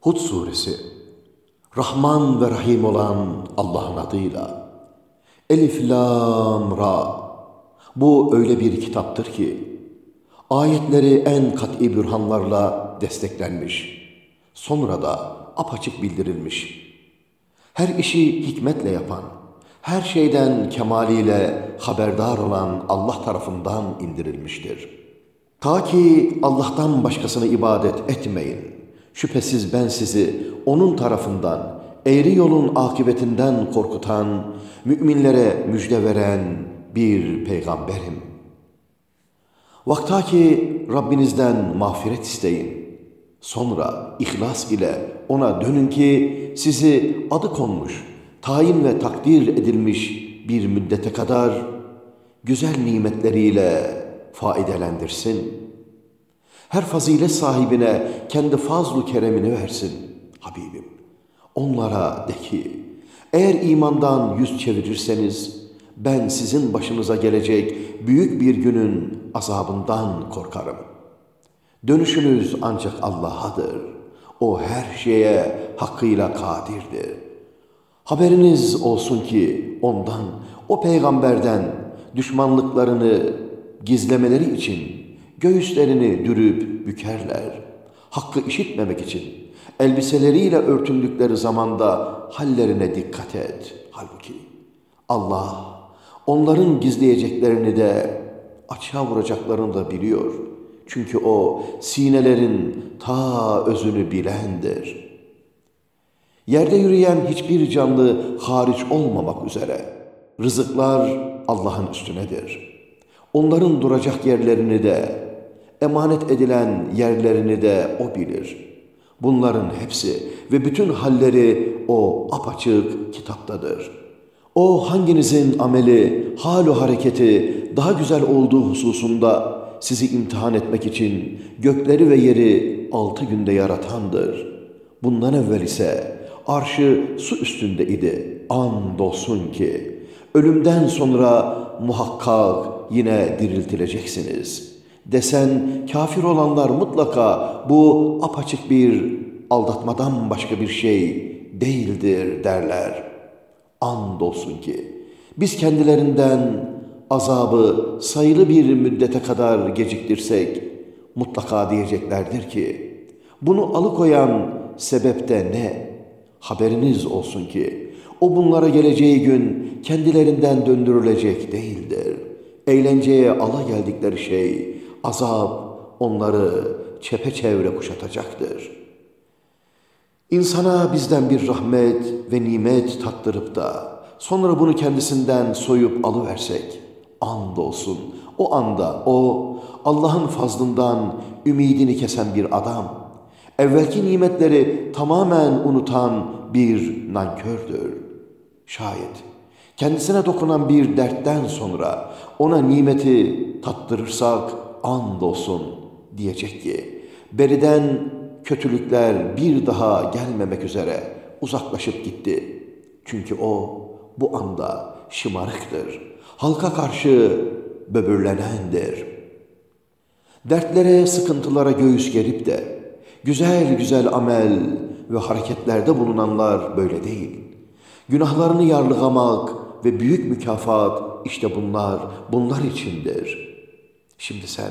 Hud suresi Rahman ve Rahim olan Allah'ın adıyla Elif Lam Ra Bu öyle bir kitaptır ki ayetleri en kat'i bürhanlarla desteklenmiş. Sonra da apaçık bildirilmiş. Her işi hikmetle yapan, her şeyden kemaliyle haberdar olan Allah tarafından indirilmiştir. Ta ki Allah'tan başkasını ibadet etmeyin. Şüphesiz ben sizi onun tarafından, eğri yolun akıbetinden korkutan, müminlere müjde veren bir peygamberim. Vaktaki Rabbinizden mağfiret isteyin. Sonra ihlas ile ona dönün ki sizi adı konmuş, tayin ve takdir edilmiş bir müddete kadar güzel nimetleriyle faidelendirsin.'' Her fazilet sahibine kendi fazlu keremini versin Habibim. Onlara de ki, eğer imandan yüz çevirirseniz, ben sizin başınıza gelecek büyük bir günün azabından korkarım. Dönüşünüz ancak Allah'adır. O her şeye hakkıyla kadirdir. Haberiniz olsun ki ondan, o peygamberden düşmanlıklarını gizlemeleri için Göğüslerini dürüp bükerler. Hakkı işitmemek için elbiseleriyle örtündükleri zamanda hallerine dikkat et. Halbuki Allah onların gizleyeceklerini de açığa vuracaklarını da biliyor. Çünkü o sinelerin ta özünü bilendir. Yerde yürüyen hiçbir canlı hariç olmamak üzere rızıklar Allah'ın üstünedir. Onların duracak yerlerini de emanet edilen yerlerini de O bilir. Bunların hepsi ve bütün halleri O apaçık kitaptadır. O hanginizin ameli, halu hareketi daha güzel olduğu hususunda sizi imtihan etmek için gökleri ve yeri altı günde yaratandır. Bundan evvel ise arşı su üstünde idi. Andolsun ki ölümden sonra muhakkak yine diriltileceksiniz.'' Desen kafir olanlar mutlaka bu apaçık bir aldatmadan başka bir şey değildir derler. Andolsun ki biz kendilerinden azabı sayılı bir müddete kadar geciktirsek mutlaka diyeceklerdir ki bunu alıkoyan sebep de ne? Haberiniz olsun ki o bunlara geleceği gün kendilerinden döndürülecek değildir. Eğlenceye ala geldikleri şey azap onları çepeçevre kuşatacaktır. İnsana bizden bir rahmet ve nimet tattırıp da sonra bunu kendisinden soyup alıversek, andolsun o anda o Allah'ın fazlından ümidini kesen bir adam, evvelki nimetleri tamamen unutan bir nankördür. Şayet kendisine dokunan bir dertten sonra ona nimeti tattırırsak, andolsun diyecek ki, beriden kötülükler bir daha gelmemek üzere uzaklaşıp gitti. Çünkü o bu anda şımarıktır. Halka karşı böbürlenendir. Dertlere, sıkıntılara göğüs gerip de güzel güzel amel ve hareketlerde bulunanlar böyle değil. Günahlarını yarlıgamak ve büyük mükafat işte bunlar, bunlar içindir.'' Şimdi sen,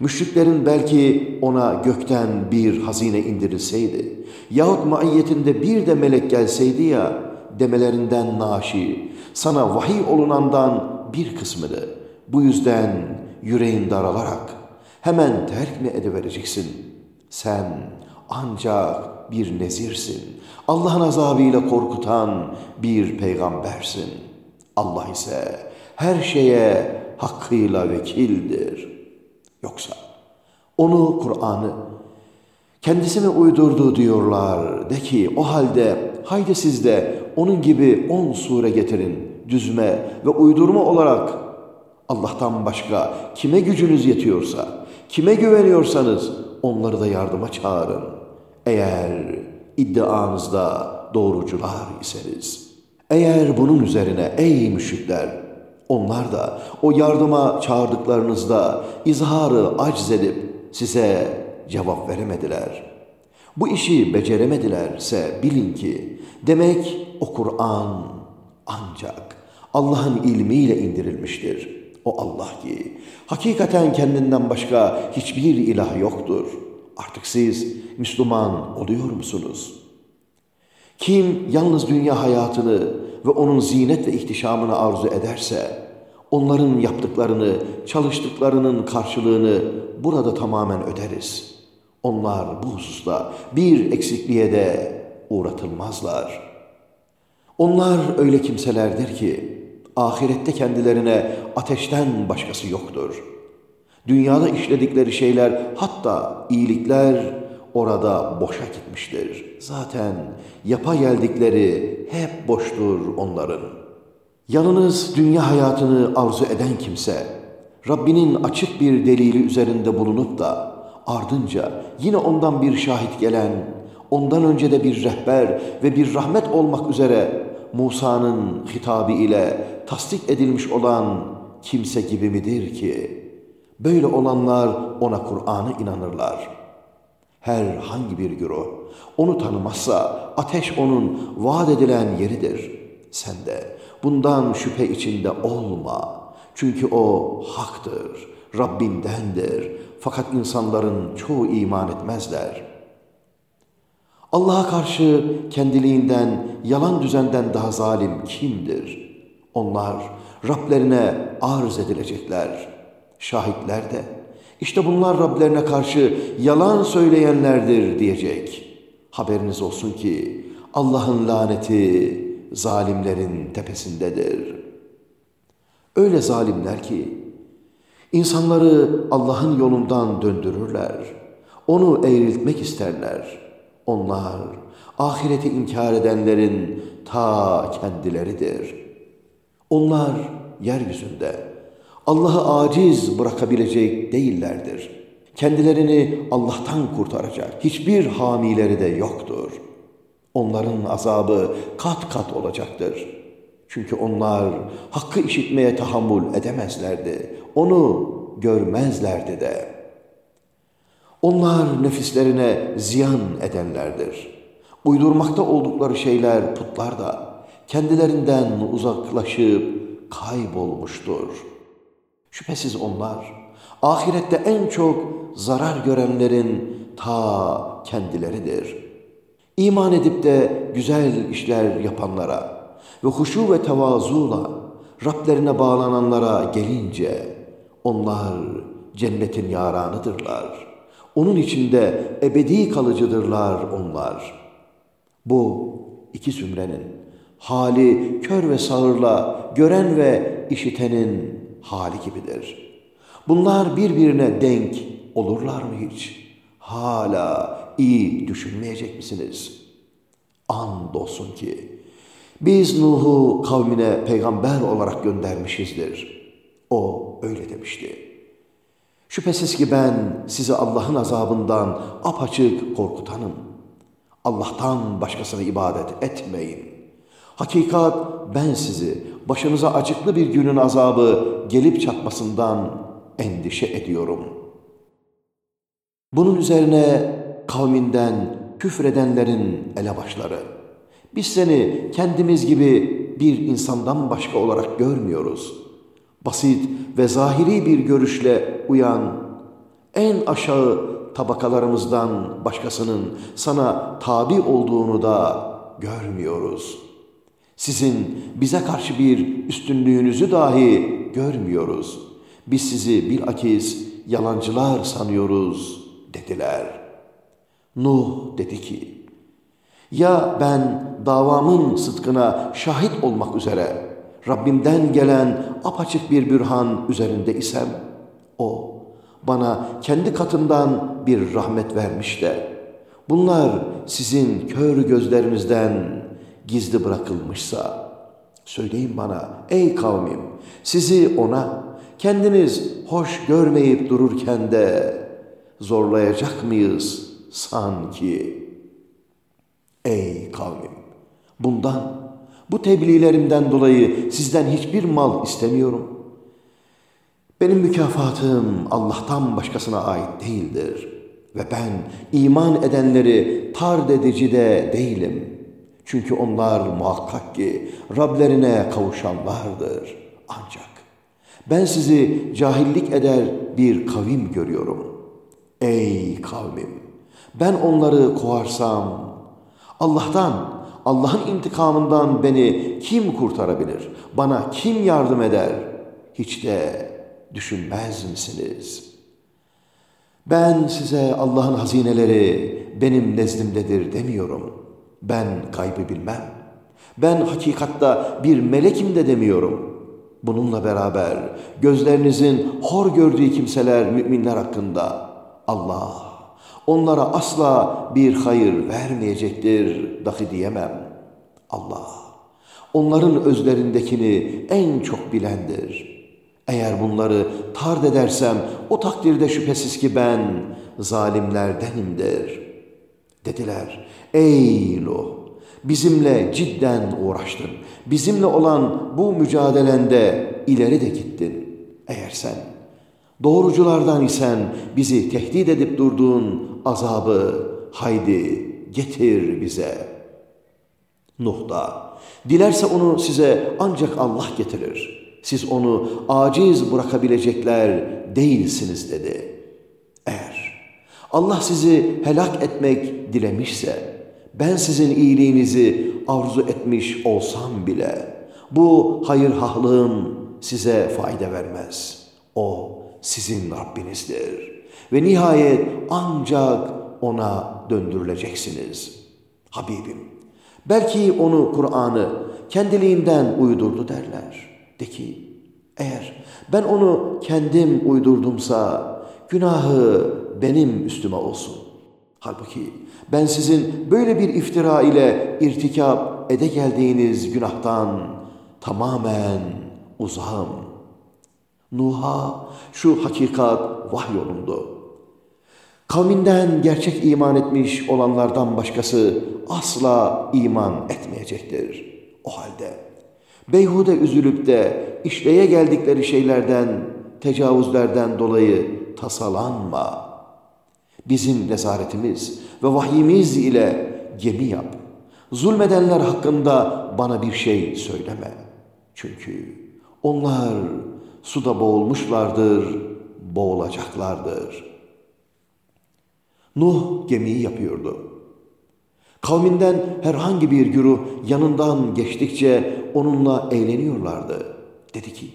müşriklerin belki ona gökten bir hazine indirilseydi yahut maiyetinde bir de melek gelseydi ya demelerinden naşi, sana vahiy olunandan bir kısmını bu yüzden yüreğin daralarak hemen terk mi edivereceksin? Sen ancak bir nezirsin. Allah'ın azabıyla korkutan bir peygambersin. Allah ise her şeye hakkıyla vekildir. Yoksa onu Kur'an'ı kendisine uydurdu diyorlar. De ki o halde haydi siz de onun gibi on sure getirin düzme ve uydurma olarak Allah'tan başka kime gücünüz yetiyorsa, kime güveniyorsanız onları da yardıma çağırın. Eğer iddianızda doğrucular iseniz. Eğer bunun üzerine ey müşrikler onlar da o yardıma çağırdıklarınızda izharı acz edip size cevap veremediler. Bu işi beceremedilerse bilin ki demek o Kur'an ancak Allah'ın ilmiyle indirilmiştir. O Allah ki hakikaten kendinden başka hiçbir ilah yoktur. Artık siz Müslüman oluyor musunuz? Kim yalnız dünya hayatını ve onun zinet ve ihtişamını arzu ederse, onların yaptıklarını, çalıştıklarının karşılığını burada tamamen öderiz. Onlar bu hususta bir eksikliğe de uğratılmazlar. Onlar öyle kimselerdir ki, ahirette kendilerine ateşten başkası yoktur. Dünyada işledikleri şeyler hatta iyilikler orada boşa gitmiştir. Zaten yapa geldikleri hep boştur onların. Yanınız dünya hayatını arzu eden kimse, Rabbinin açık bir delili üzerinde bulunup da ardınca yine ondan bir şahit gelen, ondan önce de bir rehber ve bir rahmet olmak üzere Musa'nın hitabı ile tasdik edilmiş olan kimse gibi midir ki? Böyle olanlar ona Kur'an'a inanırlar. Herhangi bir güruh onu tanımazsa ateş onun vaat edilen yeridir. Sen de bundan şüphe içinde olma. Çünkü o haktır, Rabbindendir. Fakat insanların çoğu iman etmezler.'' Allah'a karşı kendiliğinden, yalan düzenden daha zalim kimdir? Onlar Rablerine arz edilecekler. Şahitler de, işte bunlar Rablerine karşı yalan söyleyenlerdir diyecek. Haberiniz olsun ki Allah'ın laneti zalimlerin tepesindedir. Öyle zalimler ki insanları Allah'ın yolundan döndürürler. Onu eğriltmek isterler.'' Onlar ahireti inkar edenlerin ta kendileridir. Onlar yeryüzünde Allah'ı aciz bırakabilecek değillerdir. Kendilerini Allah'tan kurtaracak hiçbir hamileri de yoktur. Onların azabı kat kat olacaktır. Çünkü onlar hakkı işitmeye tahammül edemezlerdi. Onu görmezlerdi de.'' Onlar nefislerine ziyan edenlerdir. Uydurmakta oldukları şeyler putlar da kendilerinden uzaklaşıp kaybolmuştur. Şüphesiz onlar ahirette en çok zarar görenlerin ta kendileridir. İman edip de güzel işler yapanlara ve huşu ve tevazuyla Rablerine bağlananlara gelince onlar cennetin yaranıdırlar.'' Onun içinde ebedi kalıcıdırlar onlar. Bu iki zümrenin hali kör ve sağırla gören ve işitenin hali gibidir. Bunlar birbirine denk olurlar mı hiç? Hala iyi düşünmeyecek misiniz? Andolsun ki biz Nuh'u kavmine peygamber olarak göndermişizdir. O öyle demişti. Şüphesiz ki ben sizi Allah'ın azabından apaçık korkutanım. Allah'tan başkasına ibadet etmeyin. Hakikat ben sizi başınıza acıklı bir günün azabı gelip çatmasından endişe ediyorum. Bunun üzerine kavminden küfredenlerin elebaşları, biz seni kendimiz gibi bir insandan başka olarak görmüyoruz.'' basit ve zahiri bir görüşle uyan, en aşağı tabakalarımızdan başkasının sana tabi olduğunu da görmüyoruz. Sizin bize karşı bir üstünlüğünüzü dahi görmüyoruz. Biz sizi bir akiz yalancılar sanıyoruz dediler. Nuh dedi ki, ya ben davamın sıdkına şahit olmak üzere Rabbimden gelen apaçık bir bürhan üzerinde isem, o bana kendi katından bir rahmet vermiş de, bunlar sizin kör gözlerinizden gizli bırakılmışsa, söyleyin bana ey kavmim, sizi ona kendiniz hoş görmeyip dururken de zorlayacak mıyız sanki? Ey kavmim, bundan bu tebliğlerimden dolayı sizden hiçbir mal istemiyorum. Benim mükafatım Allah'tan başkasına ait değildir. Ve ben iman edenleri tard edici de değilim. Çünkü onlar muhakkak ki Rablerine kavuşanlardır. Ancak ben sizi cahillik eder bir kavim görüyorum. Ey kavmim! Ben onları kovarsam Allah'tan, Allah'ın intikamından beni kim kurtarabilir? Bana kim yardım eder? Hiç de düşünmez misiniz? Ben size Allah'ın hazineleri benim nezdimdedir demiyorum. Ben kaybı bilmem. Ben hakikatta bir melekim de demiyorum. Bununla beraber gözlerinizin hor gördüğü kimseler müminler hakkında Allah onlara asla bir hayır vermeyecektir dahi diyemem. Allah onların özlerindekini en çok bilendir. Eğer bunları tard edersem o takdirde şüphesiz ki ben zalimlerdenimdir. Dediler, ey Nuh bizimle cidden uğraştın. Bizimle olan bu mücadelende ileri de gittin. Eğer sen doğruculardan isen bizi tehdit edip durduğun azabı haydi getir bize. Nuh da dilerse onu size ancak Allah getirir. Siz onu aciz bırakabilecekler değilsiniz dedi. Allah sizi helak etmek dilemişse, ben sizin iyiliğinizi arzu etmiş olsam bile, bu hayırhahlığım size fayda vermez. O sizin Rabbinizdir. Ve nihayet ancak ona döndürüleceksiniz. Habibim, belki onu Kur'an'ı kendiliğinden uydurdu derler. De ki, eğer ben onu kendim uydurdumsa günahı benim üstüme olsun. Halbuki ben sizin böyle bir iftira ile irtikap ede geldiğiniz günahtan tamamen uzağım. Nuh'a şu hakikat vahyolundu. Kavminden gerçek iman etmiş olanlardan başkası asla iman etmeyecektir. O halde beyhude üzülüp de işleye geldikleri şeylerden, tecavüzlerden dolayı tasalanma. Bizim nezaretimiz ve vahyimiz ile gemi yap. Zulmedenler hakkında bana bir şey söyleme. Çünkü onlar suda boğulmuşlardır, boğulacaklardır. Nuh gemiyi yapıyordu. Kavminden herhangi bir güruh yanından geçtikçe onunla eğleniyorlardı. Dedi ki,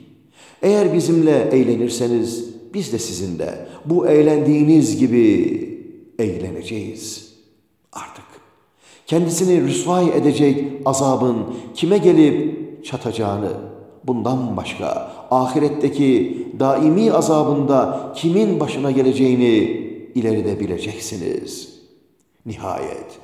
eğer bizimle eğlenirseniz biz de sizinle bu eğlendiğiniz gibi eğleneceğiz. Artık kendisini rüsvay edecek azabın kime gelip çatacağını, bundan başka ahiretteki daimi azabında kimin başına geleceğini ileride bileceksiniz. Nihayet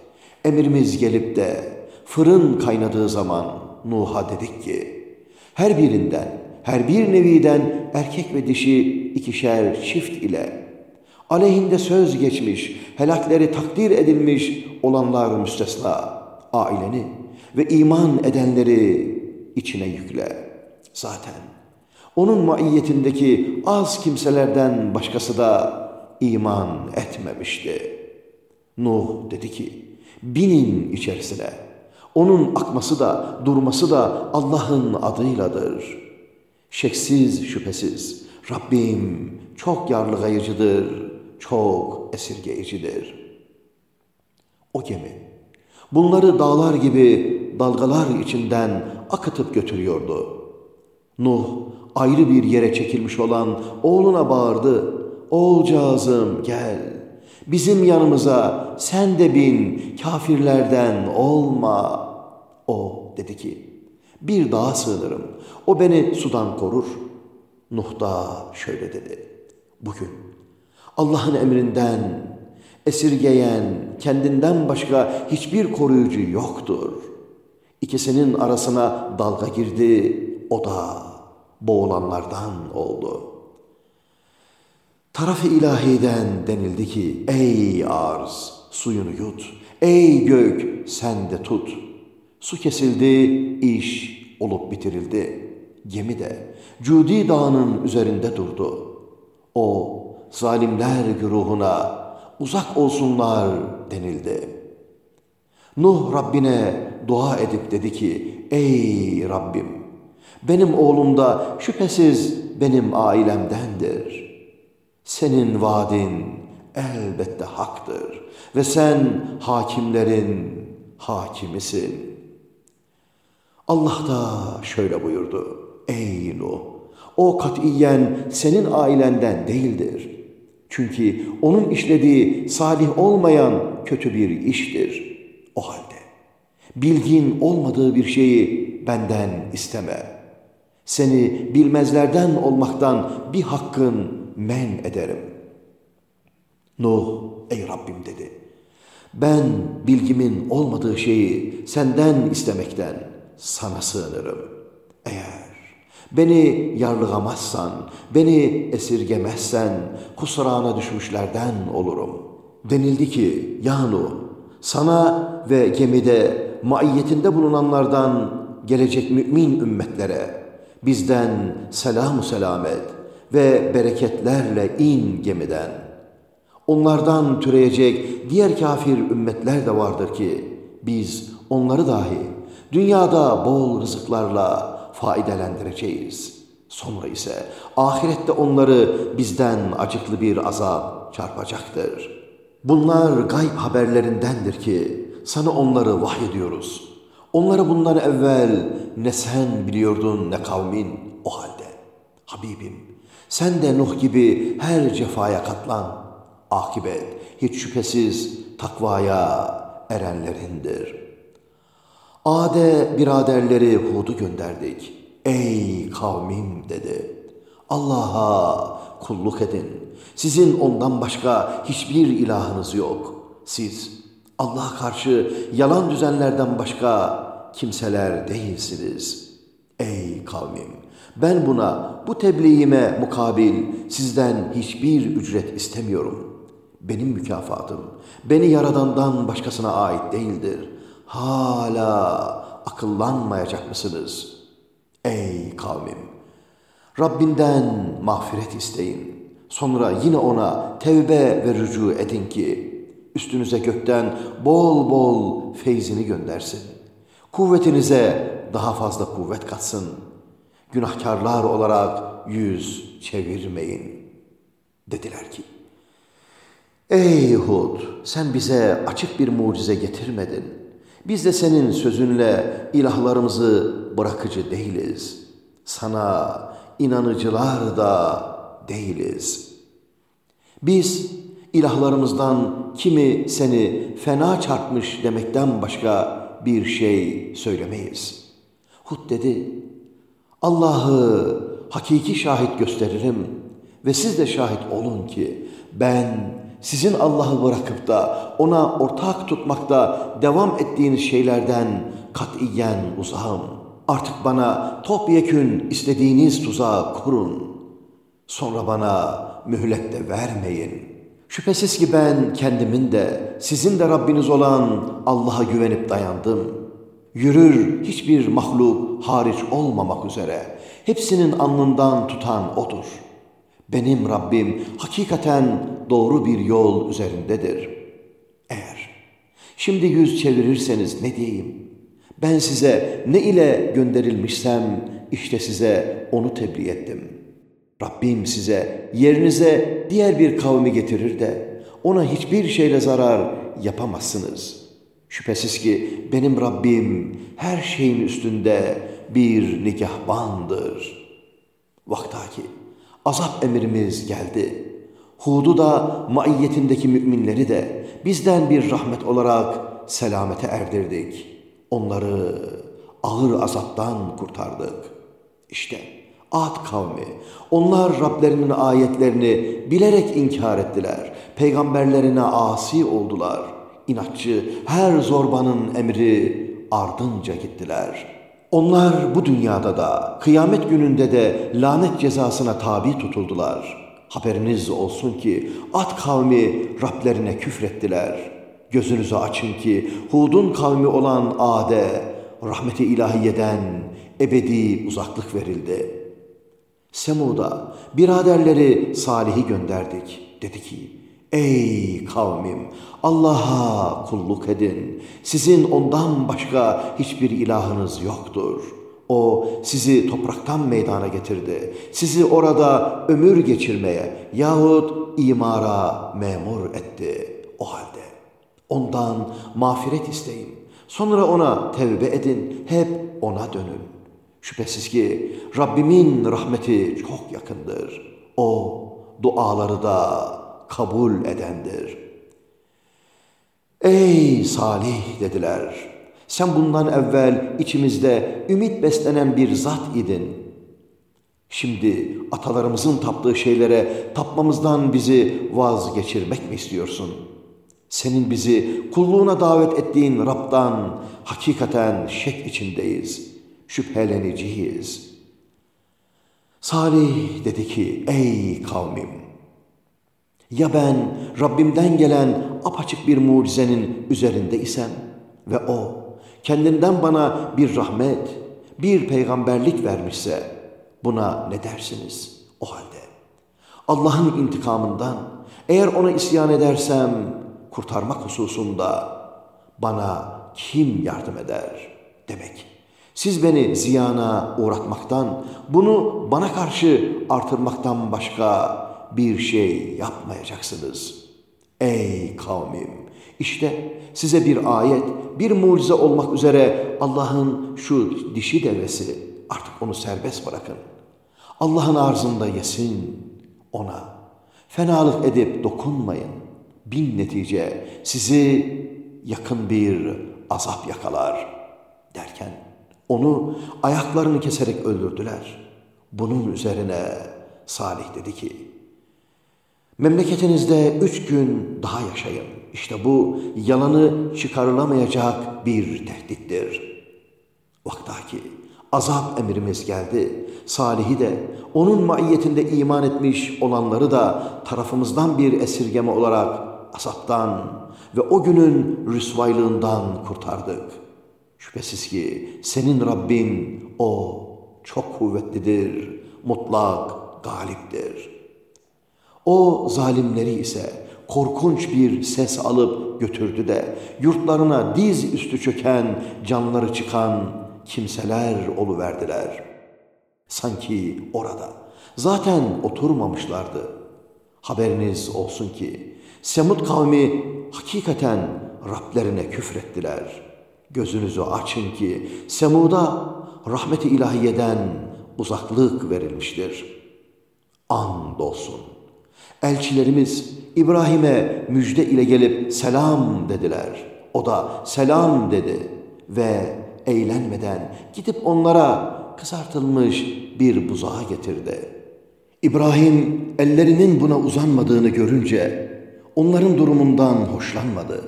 emrimiz gelip de fırın kaynadığı zaman Nuh'a dedik ki, her birinden her bir neviden erkek ve dişi ikişer çift ile aleyhinde söz geçmiş, helakleri takdir edilmiş olanlar müstesna, aileni ve iman edenleri içine yükle. Zaten onun maiyetindeki az kimselerden başkası da iman etmemişti. Nuh dedi ki, binin içerisine. Onun akması da durması da Allah'ın adıyladır.'' Şeksiz şüphesiz Rabbim çok yarlıgayıcıdır, çok esirgeyicidir. O gemi bunları dağlar gibi dalgalar içinden akıtıp götürüyordu. Nuh ayrı bir yere çekilmiş olan oğluna bağırdı. Oğulcağızım gel, bizim yanımıza sen de bin, kafirlerden olma. O dedi ki, bir dağa sığınırım. O beni sudan korur. Nuh da şöyle dedi. Bugün Allah'ın emrinden esirgeyen kendinden başka hiçbir koruyucu yoktur. İkisinin arasına dalga girdi. O da boğulanlardan oldu. Taraf-ı ilahiden denildi ki ey arz suyunu yut. Ey gök sen de tut.'' Su kesildi, iş olup bitirildi. Gemi de Cudi Dağı'nın üzerinde durdu. O zalimler güruhuna uzak olsunlar denildi. Nuh Rabbine dua edip dedi ki, Ey Rabbim, benim oğlum da şüphesiz benim ailemdendir. Senin vaadin elbette haktır ve sen hakimlerin hakimisin. Allah da şöyle buyurdu. Ey Nuh! O katiyen senin ailenden değildir. Çünkü onun işlediği salih olmayan kötü bir iştir. O halde bilgin olmadığı bir şeyi benden isteme. Seni bilmezlerden olmaktan bir hakkın men ederim. Nuh, ey Rabbim dedi. Ben bilgimin olmadığı şeyi senden istemekten sana sığınırım. Eğer beni yarlıgamazsan, beni esirgemezsen kusurana düşmüşlerden olurum. Denildi ki, Yanu, sana ve gemide maiyetinde bulunanlardan gelecek mümin ümmetlere bizden selamu selamet ve bereketlerle in gemiden. Onlardan türeyecek diğer kafir ümmetler de vardır ki biz onları dahi dünyada bol rızıklarla faydelendireceğiz. Sonra ise ahirette onları bizden acıklı bir azap çarpacaktır. Bunlar gayb haberlerindendir ki sana onları vahyediyoruz. Onları bundan evvel ne sen biliyordun ne kavmin o halde. Habibim sen de Nuh gibi her cefaya katlan. Akibet hiç şüphesiz takvaya erenlerindir. Ade biraderleri Hud'u gönderdik. Ey kavmim dedi. Allah'a kulluk edin. Sizin ondan başka hiçbir ilahınız yok. Siz Allah'a karşı yalan düzenlerden başka kimseler değilsiniz. Ey kavmim! Ben buna, bu tebliğime mukabil sizden hiçbir ücret istemiyorum. Benim mükafatım, beni yaradandan başkasına ait değildir. Hala akıllanmayacak mısınız? Ey kavmim! Rabbinden mağfiret isteyin. Sonra yine ona tevbe ve rücu edin ki üstünüze gökten bol bol feyzini göndersin. Kuvvetinize daha fazla kuvvet katsın. Günahkarlar olarak yüz çevirmeyin. Dediler ki, Ey Hud sen bize açık bir mucize getirmedin. Biz de senin sözünle ilahlarımızı bırakıcı değiliz. Sana inanıcılar da değiliz. Biz ilahlarımızdan kimi seni fena çarpmış demekten başka bir şey söylemeyiz. Hud dedi, Allah'ı hakiki şahit gösteririm ve siz de şahit olun ki ben sizin Allah'ı bırakıp da ona ortak tutmakta devam ettiğiniz şeylerden katiyen uzağım. Artık bana topyekün istediğiniz tuzağı kurun. Sonra bana mühlet de vermeyin. Şüphesiz ki ben kendimin de sizin de Rabbiniz olan Allah'a güvenip dayandım. Yürür hiçbir mahluk hariç olmamak üzere hepsinin alnından tutan O'dur. Benim Rabbim hakikaten doğru bir yol üzerindedir. Eğer şimdi yüz çevirirseniz ne diyeyim? Ben size ne ile gönderilmişsem işte size onu tebliğ ettim.'' Rabbim size yerinize diğer bir kavmi getirir de ona hiçbir şeyle zarar yapamazsınız. Şüphesiz ki benim Rabbim her şeyin üstünde bir nigahbandır. Vaktaki azap emrimiz geldi. Hud'u da maiyetindeki müminleri de bizden bir rahmet olarak selamete erdirdik. Onları ağır azaptan kurtardık. İşte Ad kavmi. Onlar Rablerinin ayetlerini bilerek inkar ettiler. Peygamberlerine asi oldular. İnatçı her zorbanın emri ardınca gittiler. Onlar bu dünyada da kıyamet gününde de lanet cezasına tabi tutuldular. Haberiniz olsun ki Ad kavmi Rablerine küfrettiler. Gözünüzü açın ki Hud'un kavmi olan Ad'e rahmeti ilahiyeden ebedi uzaklık verildi.'' Semud'a biraderleri Salih'i gönderdik. Dedi ki, Ey kavmim! Allah'a kulluk edin. Sizin ondan başka hiçbir ilahınız yoktur. O sizi topraktan meydana getirdi. Sizi orada ömür geçirmeye yahut imara memur etti. O halde ondan mağfiret isteyin. Sonra ona tevbe edin. Hep ona dönün. Şüphesiz ki Rabbimin rahmeti çok yakındır. O duaları da kabul edendir. Ey Salih dediler. Sen bundan evvel içimizde ümit beslenen bir zat idin. Şimdi atalarımızın taptığı şeylere tapmamızdan bizi vazgeçirmek mi istiyorsun? Senin bizi kulluğuna davet ettiğin Rab'dan hakikaten şek içindeyiz, şüpheleneceğiz. Salih dedi ki, ey kavmim! Ya ben Rabbimden gelen apaçık bir mucizenin üzerinde isem ve o kendinden bana bir rahmet, bir peygamberlik vermişse buna ne dersiniz o halde? Allah'ın intikamından eğer ona isyan edersem kurtarmak hususunda bana kim yardım eder demek. Siz beni ziyana uğratmaktan, bunu bana karşı artırmaktan başka bir şey yapmayacaksınız. Ey kavmim! İşte size bir ayet, bir mucize olmak üzere Allah'ın şu dişi devesi, artık onu serbest bırakın. Allah'ın arzında yesin ona. Fenalık edip dokunmayın. Bin netice sizi yakın bir azap yakalar derken onu ayaklarını keserek öldürdüler. Bunun üzerine Salih dedi ki, Memleketinizde üç gün daha yaşayın. İşte bu yalanı çıkarılamayacak bir tehdittir. Vaktaki azap emrimiz geldi. Salih'i de onun maiyetinde iman etmiş olanları da tarafımızdan bir esirgeme olarak azaptan ve o günün rüsvaylığından kurtardık. Şüphesiz ki senin Rabbin o çok kuvvetlidir, mutlak, galiptir.'' O zalimleri ise korkunç bir ses alıp götürdü de yurtlarına diz üstü çöken, canları çıkan kimseler oluverdiler. Sanki orada zaten oturmamışlardı. Haberiniz olsun ki Semud kavmi hakikaten Rablerine küfrettiler. Gözünüzü açın ki Semud'a rahmeti ilahiyeden uzaklık verilmiştir. Andolsun. Elçilerimiz İbrahim'e müjde ile gelip selam dediler. O da selam dedi ve eğlenmeden gidip onlara kızartılmış bir buzağı getirdi. İbrahim ellerinin buna uzanmadığını görünce onların durumundan hoşlanmadı.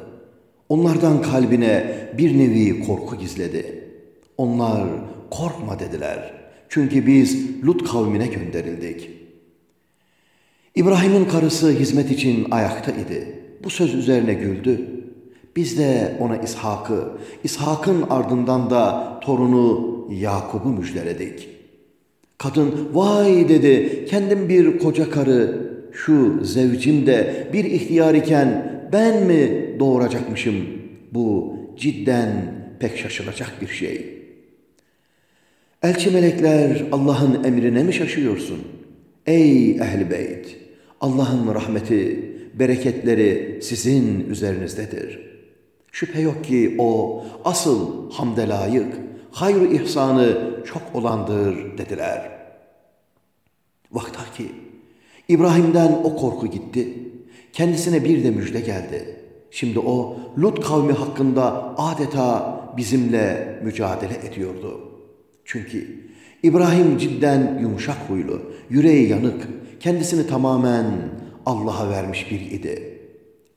Onlardan kalbine bir nevi korku gizledi. Onlar korkma dediler. Çünkü biz Lut kavmine gönderildik.'' İbrahim'in karısı hizmet için ayakta idi. Bu söz üzerine güldü. Biz de ona İshak'ı, İshak'ın ardından da torunu Yakub'u müjdeledik. Kadın vay dedi kendim bir koca karı, şu zevcim de bir ihtiyar iken ben mi doğuracakmışım? Bu cidden pek şaşılacak bir şey. Elçi melekler Allah'ın emrine mi şaşıyorsun? Ey ehl beyt! Allah'ın rahmeti, bereketleri sizin üzerinizdedir. Şüphe yok ki o asıl hamde layık, hayr ihsanı çok olandır dediler. Vaktaki İbrahim'den o korku gitti. Kendisine bir de müjde geldi. Şimdi o Lut kavmi hakkında adeta bizimle mücadele ediyordu. Çünkü İbrahim cidden yumuşak huylu, yüreği yanık, kendisini tamamen Allah'a vermiş bir idi.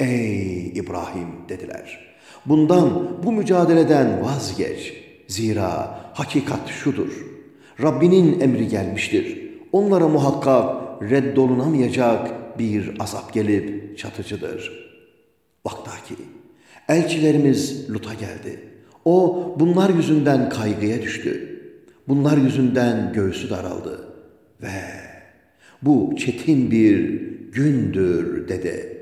Ey İbrahim dediler. Bundan, bu mücadeleden vazgeç. Zira hakikat şudur. Rabbinin emri gelmiştir. Onlara muhakkak reddolunamayacak bir azap gelip çatıcıdır. Vaktaki elçilerimiz Lut'a geldi. O bunlar yüzünden kaygıya düştü. Bunlar yüzünden göğsü daraldı ve bu çetin bir gündür dedi.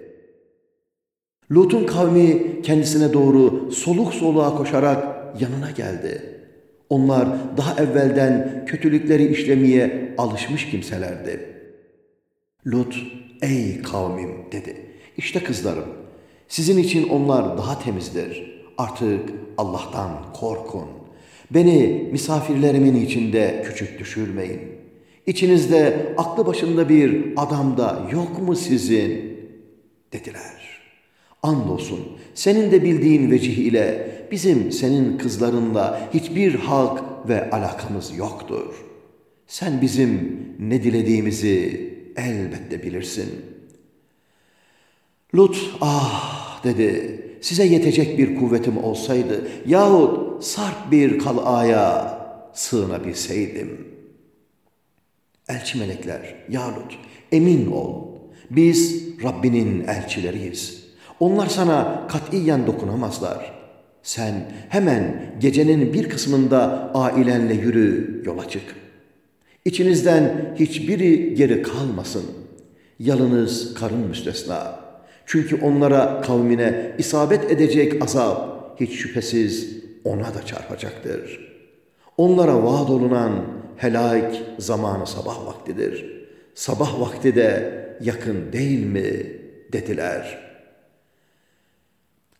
Lut'un kavmi kendisine doğru soluk soluğa koşarak yanına geldi. Onlar daha evvelden kötülükleri işlemeye alışmış kimselerdi. Lut, ey kavmim dedi. İşte kızlarım, sizin için onlar daha temizdir. Artık Allah'tan korkun. Beni misafirlerimin içinde küçük düşürmeyin. İçinizde aklı başında bir adam da yok mu sizin? Dediler. Andolsun senin de bildiğin vecih ile bizim senin kızlarınla hiçbir hak ve alakamız yoktur. Sen bizim ne dilediğimizi elbette bilirsin. Lut ah dedi size yetecek bir kuvvetim olsaydı yahut sarp bir kalaya sığınabilseydim. Elçi melekler, ya Lut, emin ol, biz Rabbinin elçileriyiz. Onlar sana katiyen dokunamazlar. Sen hemen gecenin bir kısmında ailenle yürü, yola çık. İçinizden hiçbiri geri kalmasın. Yalınız karın müstesna. Çünkü onlara kavmine isabet edecek azap hiç şüphesiz ona da çarpacaktır. Onlara vaat olunan helak zamanı sabah vaktidir. Sabah vakti de yakın değil mi dediler.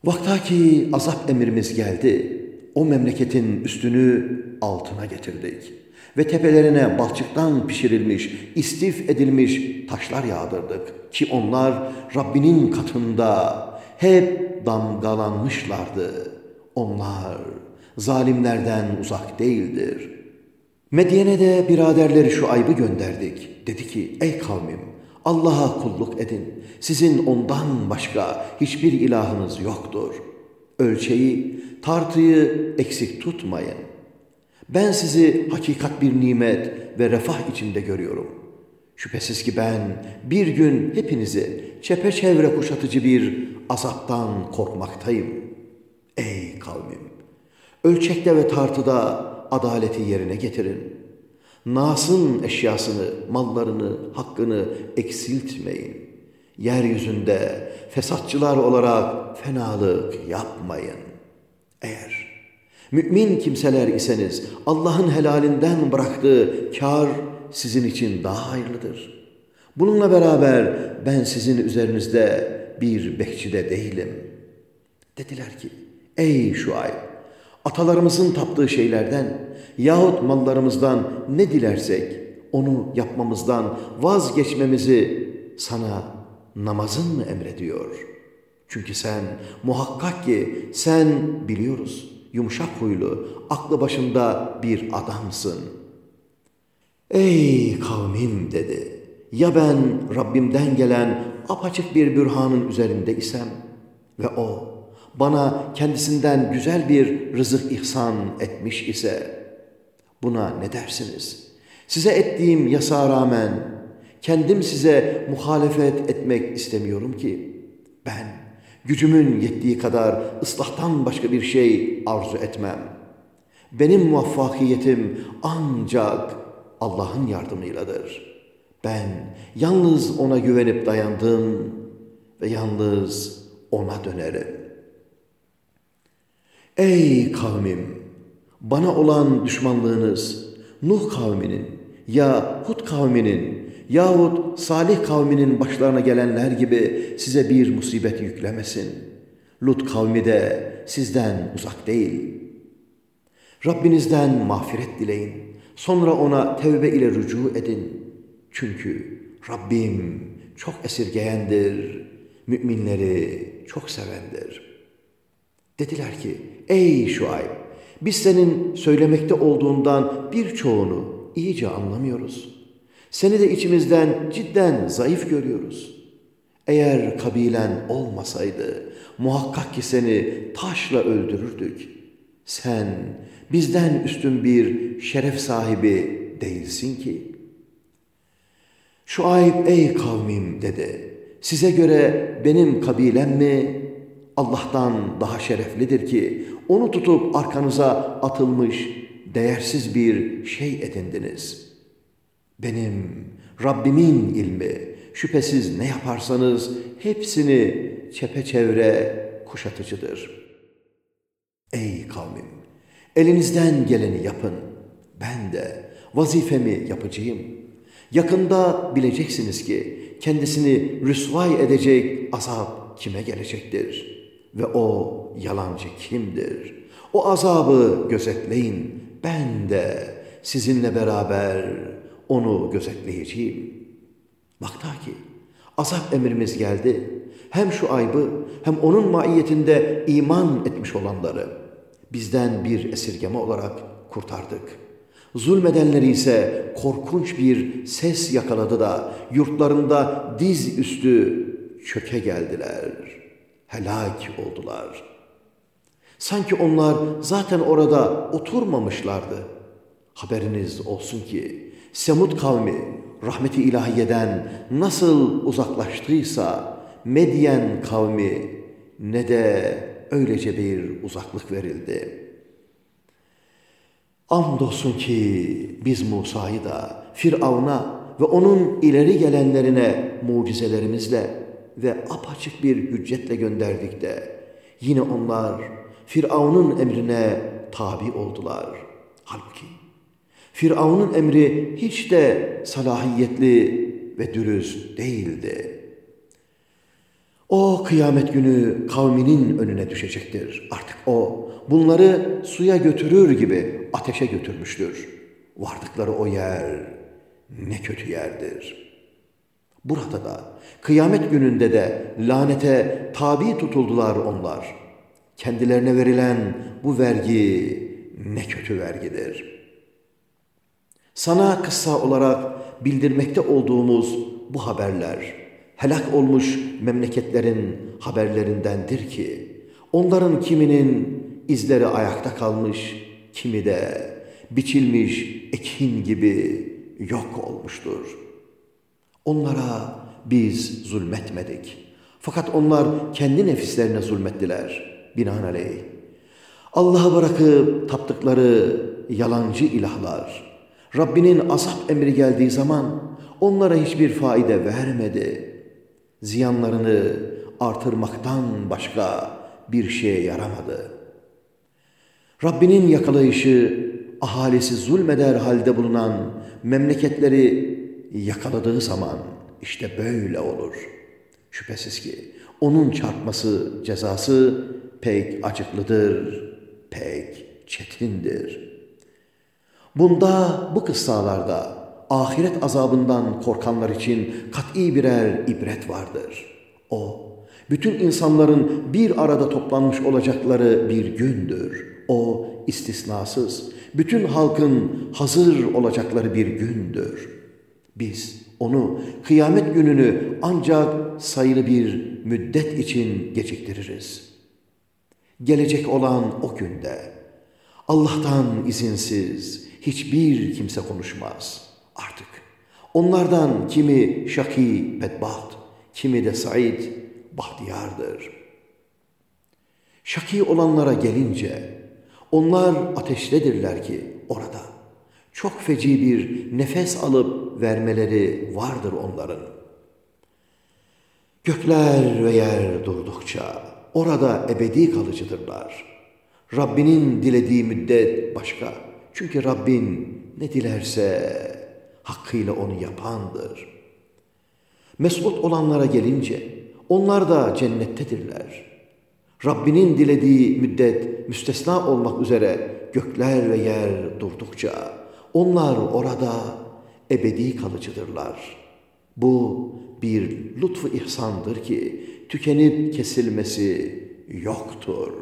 Vaktaki azap emrimiz geldi. O memleketin üstünü altına getirdik. Ve tepelerine balçıktan pişirilmiş, istif edilmiş taşlar yağdırdık. Ki onlar Rabbinin katında hep damgalanmışlardı. Onlar zalimlerden uzak değildir. Medyen'e de biraderleri şu aybı gönderdik. Dedi ki ey kavmim Allah'a kulluk edin. Sizin ondan başka hiçbir ilahınız yoktur. Ölçeyi, tartıyı eksik tutmayın. Ben sizi hakikat bir nimet ve refah içinde görüyorum. Şüphesiz ki ben bir gün hepinizi çepeçevre kuşatıcı bir azaptan korkmaktayım. Ey kavmim! Ölçekte ve tartıda adaleti yerine getirin. Nas'ın eşyasını, mallarını, hakkını eksiltmeyin. Yeryüzünde fesatçılar olarak fenalık yapmayın. Eğer mümin kimseler iseniz Allah'ın helalinden bıraktığı kar sizin için daha hayırlıdır. Bununla beraber ben sizin üzerinizde bir bekçide değilim. Dediler ki ey Şuayb atalarımızın taptığı şeylerden yahut mallarımızdan ne dilersek onu yapmamızdan vazgeçmemizi sana namazın mı emrediyor? Çünkü sen muhakkak ki sen biliyoruz yumuşak huylu, aklı başında bir adamsın. Ey kavmim dedi. Ya ben Rabbimden gelen apaçık bir bürhanın üzerinde isem ve o bana kendisinden güzel bir rızık ihsan etmiş ise buna ne dersiniz? Size ettiğim yasa rağmen kendim size muhalefet etmek istemiyorum ki ben gücümün yettiği kadar ıslahtan başka bir şey arzu etmem. Benim muvaffakiyetim ancak Allah'ın yardımıyladır. Ben yalnız ona güvenip dayandım ve yalnız ona dönerim. Ey kavmim! Bana olan düşmanlığınız Nuh kavminin ya Hud kavminin yahut Salih kavminin başlarına gelenler gibi size bir musibet yüklemesin. Lut kavmi de sizden uzak değil. Rabbinizden mağfiret dileyin. Sonra ona tevbe ile rücu edin. Çünkü Rabbim çok esirgeyendir, müminleri çok sevendir.'' Dediler ki ey Şuayb biz senin söylemekte olduğundan birçoğunu iyice anlamıyoruz. Seni de içimizden cidden zayıf görüyoruz. Eğer kabilen olmasaydı muhakkak ki seni taşla öldürürdük. Sen bizden üstün bir şeref sahibi değilsin ki. Şuayb ey kavmim dedi. Size göre benim kabilem mi Allah'tan daha şereflidir ki onu tutup arkanıza atılmış değersiz bir şey edindiniz. Benim Rabbimin ilmi şüphesiz ne yaparsanız hepsini çepeçevre kuşatıcıdır. Ey kavmim! Elinizden geleni yapın. Ben de vazifemi yapacağım. Yakında bileceksiniz ki kendisini rüsvay edecek azap kime gelecektir? Ve o yalancı kimdir? O azabı gözetleyin. Ben de sizinle beraber onu gözetleyeceğim. Vakta ki azap emrimiz geldi. Hem şu aybı hem onun maiyetinde iman etmiş olanları bizden bir esirgeme olarak kurtardık. Zulmedenleri ise korkunç bir ses yakaladı da yurtlarında diz üstü çöke geldiler. Helak oldular. Sanki onlar zaten orada oturmamışlardı. Haberiniz olsun ki Semud kavmi rahmeti ilahiyeden nasıl uzaklaştıysa Medyen kavmi ne de öylece bir uzaklık verildi. Andolsun ki biz Musa'yı da Firavun'a ve onun ileri gelenlerine mucizelerimizle ve apaçık bir hüccetle gönderdik de yine onlar Firavun'un emrine tabi oldular. Halbuki Firavun'un emri hiç de salahiyetli ve dürüst değildi. O kıyamet günü kavminin önüne düşecektir. Artık o bunları suya götürür gibi ateşe götürmüştür. Vardıkları o yer ne kötü yerdir. Burada da kıyamet gününde de lanete tabi tutuldular onlar. Kendilerine verilen bu vergi ne kötü vergidir. Sana kısa olarak bildirmekte olduğumuz bu haberler, helak olmuş memleketlerin haberlerindendir ki, onların kiminin izleri ayakta kalmış, kimi de biçilmiş ekin gibi yok olmuştur. Onlara biz zulmetmedik. Fakat onlar kendi nefislerine zulmettiler. Binaenaleyh. Allah'ı bırakıp taptıkları yalancı ilahlar, Rabbinin azap emri geldiği zaman onlara hiçbir faide vermedi ziyanlarını artırmaktan başka bir şeye yaramadı. Rabbinin yakalayışı ahalisi zulmeder halde bulunan memleketleri yakaladığı zaman işte böyle olur. Şüphesiz ki onun çarpması, cezası pek acıklıdır, pek çetindir. Bunda bu kıssalarda ahiret azabından korkanlar için kat'i birer ibret vardır. O, bütün insanların bir arada toplanmış olacakları bir gündür. O istisnasız, bütün halkın hazır olacakları bir gündür. Biz onu kıyamet gününü ancak sayılı bir müddet için geciktiririz. Gelecek olan o günde Allah'tan izinsiz hiçbir kimse konuşmaz.'' artık. Onlardan kimi şaki, bedbaht, kimi de said, bahtiyardır. Şaki olanlara gelince, onlar ateştedirler ki orada çok feci bir nefes alıp vermeleri vardır onların. Gökler ve yer durdukça orada ebedi kalıcıdırlar. Rabbinin dilediği müddet başka. Çünkü Rabbin ne dilerse hakkıyla onu yapandır. Mesut olanlara gelince onlar da cennettedirler. Rabbinin dilediği müddet müstesna olmak üzere gökler ve yer durdukça onlar orada ebedi kalıcıdırlar. Bu bir lütfu ihsandır ki tükenip kesilmesi yoktur.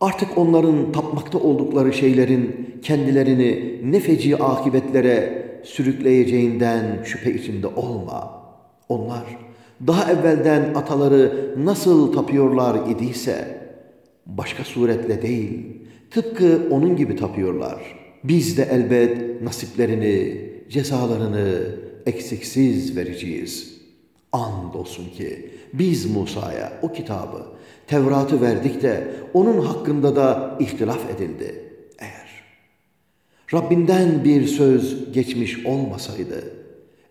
Artık onların tapmakta oldukları şeylerin kendilerini ne feci akibetlere sürükleyeceğinden şüphe içinde olma. Onlar daha evvelden ataları nasıl tapıyorlar idiyse başka suretle değil, tıpkı onun gibi tapıyorlar. Biz de elbet nasiplerini, cezalarını eksiksiz vereceğiz. Andolsun ki biz Musa'ya o kitabı, Tevrat'ı verdik de onun hakkında da ihtilaf edildi. Rabbinden bir söz geçmiş olmasaydı,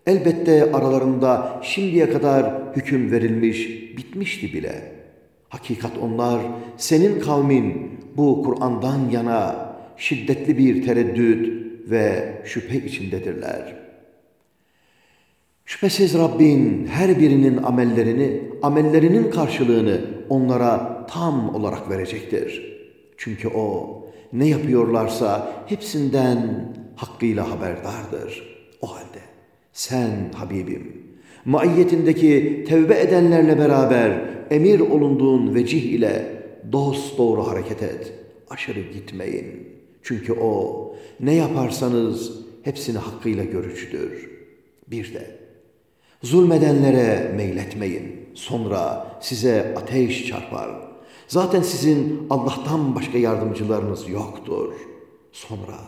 elbette aralarında şimdiye kadar hüküm verilmiş, bitmişti bile. Hakikat onlar senin kavmin bu Kur'an'dan yana şiddetli bir tereddüt ve şüphe içindedirler. Şüphesiz Rabbin her birinin amellerini, amellerinin karşılığını onlara tam olarak verecektir. Çünkü O ne yapıyorlarsa hepsinden hakkıyla haberdardır. O halde sen Habibim, maiyetindeki tevbe edenlerle beraber emir olunduğun vecih ile dost doğru hareket et. Aşırı gitmeyin. Çünkü o ne yaparsanız hepsini hakkıyla görüştür. Bir de zulmedenlere meyletmeyin. Sonra size ateş çarpar. Zaten sizin Allah'tan başka yardımcılarınız yoktur. Sonra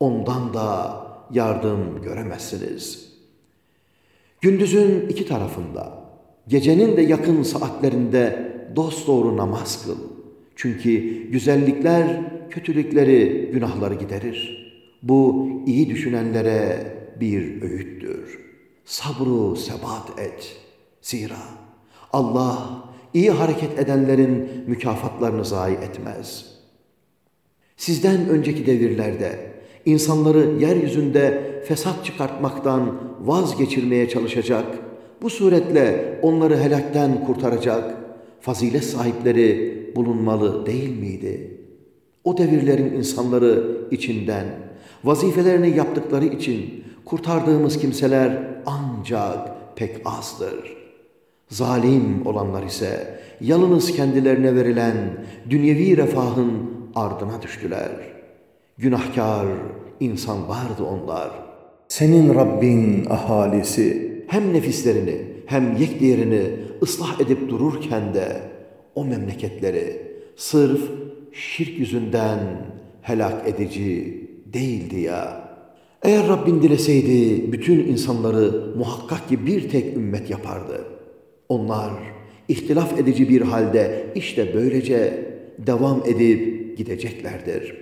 ondan da yardım göremezsiniz. Gündüzün iki tarafında, gecenin de yakın saatlerinde dosdoğru namaz kıl. Çünkü güzellikler kötülükleri, günahları giderir. Bu iyi düşünenlere bir öğüttür. Sabru sebat et. Zira Allah iyi hareket edenlerin mükafatlarını zayi etmez. Sizden önceki devirlerde insanları yeryüzünde fesat çıkartmaktan vazgeçirmeye çalışacak, bu suretle onları helakten kurtaracak fazilet sahipleri bulunmalı değil miydi? O devirlerin insanları içinden vazifelerini yaptıkları için kurtardığımız kimseler ancak pek azdır. Zalim olanlar ise yalnız kendilerine verilen dünyevi refahın ardına düştüler. Günahkar insanlardı onlar. Senin Rabbin ahalisi hem nefislerini hem yek diğerini ıslah edip dururken de o memleketleri sırf şirk yüzünden helak edici değildi ya. Eğer Rabbin dileseydi bütün insanları muhakkak ki bir tek ümmet yapardı. Onlar ihtilaf edici bir halde işte böylece devam edip gideceklerdir.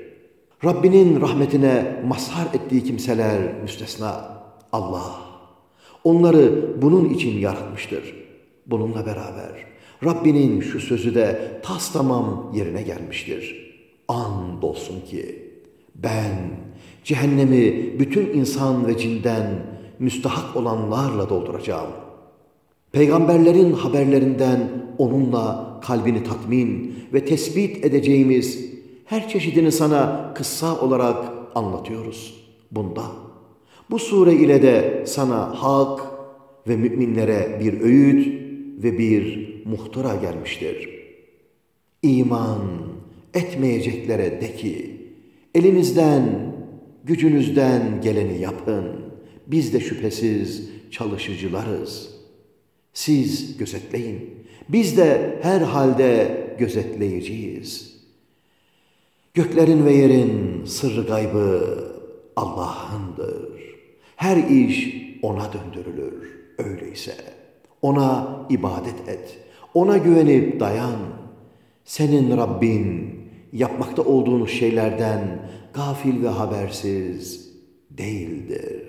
Rabbinin rahmetine mazhar ettiği kimseler müstesna. Allah onları bunun için yaratmıştır. Bununla beraber Rabbinin şu sözü de tas tamam yerine gelmiştir. Andolsun ki ben cehennemi bütün insan ve cinden müstahak olanlarla dolduracağım. Peygamberlerin haberlerinden onunla kalbini tatmin ve tespit edeceğimiz her çeşidini sana kıssa olarak anlatıyoruz. Bunda bu sure ile de sana hak ve müminlere bir öğüt ve bir muhtıra gelmiştir. İman etmeyeceklere de ki, elinizden, gücünüzden geleni yapın. Biz de şüphesiz çalışıcılarız. Siz gözetleyin. Biz de her halde gözetleyiciyiz. Göklerin ve yerin sırrı gaybı Allah'ındır. Her iş ona döndürülür. Öyleyse ona ibadet et. Ona güvenip dayan. Senin Rabbin yapmakta olduğunuz şeylerden gafil ve habersiz değildir.